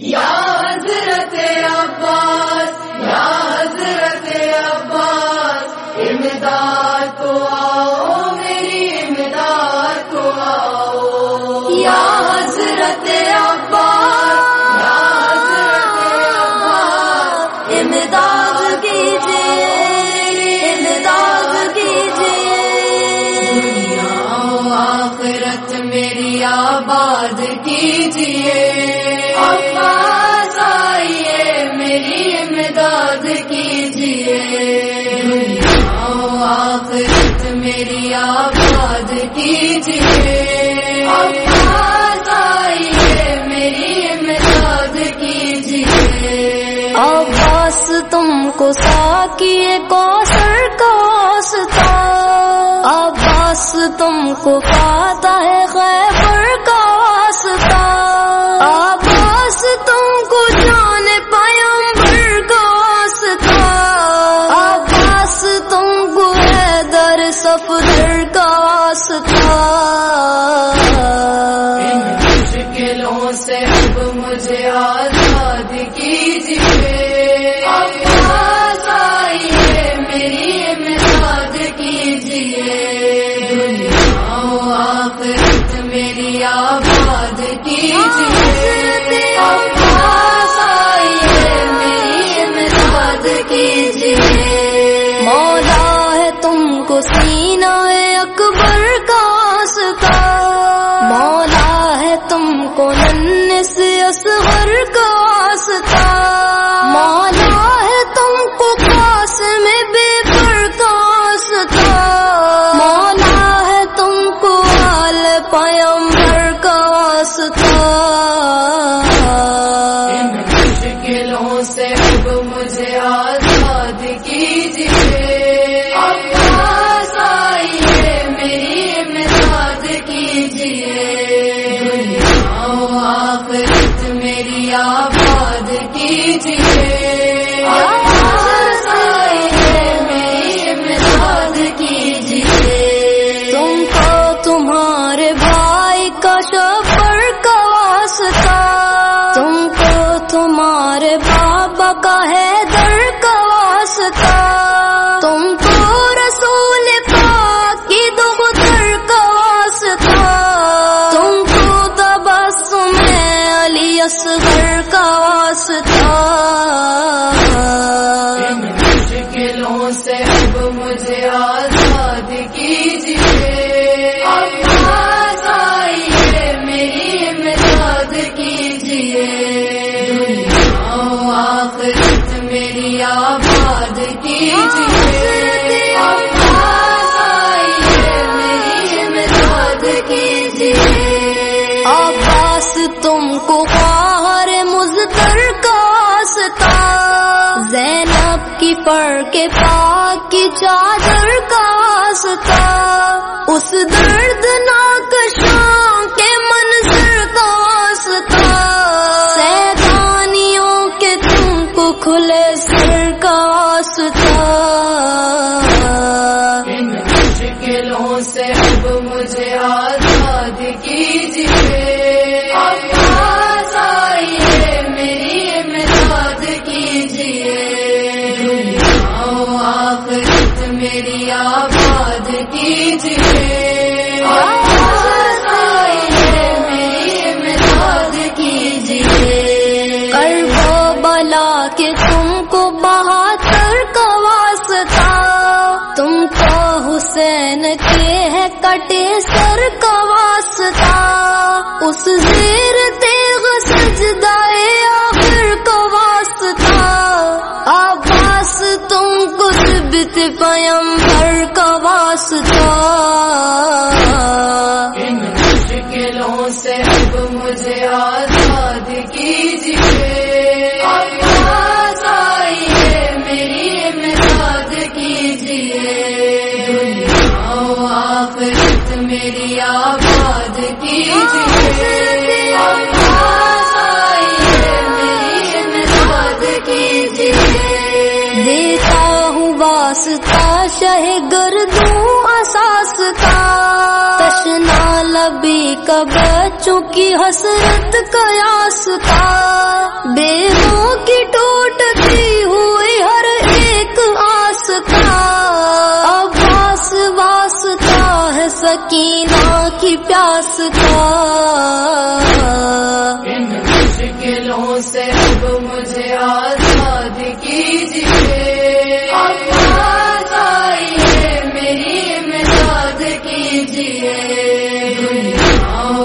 یا آباد کیجیے آئیے، میری امداد کیجیے آخرت میری آباد کیجیے آئیے، میری امداد کیجیے آباس تم کو ساکیے کوثر کا واسطہ۔ آباس تم کو پاتا سفر کا واسطہ لیے مشکلوں سے اب مجھے آزاد کیجیے۔ آئیے میری امداد کیجیے۔ آخرت میری آباد کیجیے۔ کی کے پاک کی چادر کا ستا اس درد نے حسین کے ہے کٹے سر کا واسطہ۔ اس زیر تیغ سجدائے آخر کا واسطہ۔ آباس تم کچھ پیمبر کا واسطہ۔ ان مشکلوں سے شہ گردوں اساس کا۔ تشنا لبی کا بچوں کی حسرت قیاس کا۔ دیروں کی ٹوٹتی ہوئی ہر ایک آس کا۔ اب واس کا ہے سکینہ کی پیاس کا۔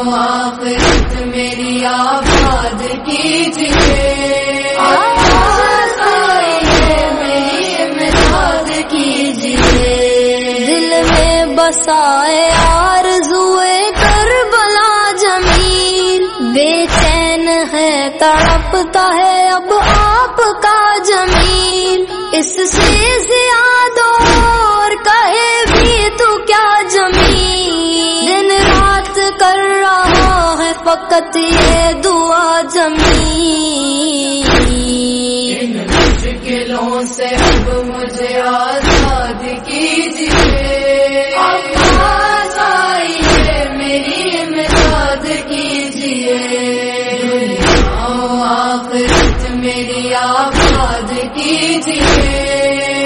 آخرت میری آباد کیجیے آواز میری امداد کیجیے۔ دل میں بسائے آرزوئے کربلا جمیل۔ بے چین ہے، تڑپتا ہے اب آپ کا جمیل۔ اس سے فقط یہ دعا جمیل ان مشکلوں سے اب مجھے آزاد کیجیے آواز آئیے میری امداد کیجیے آخرت میری آباد کیجیے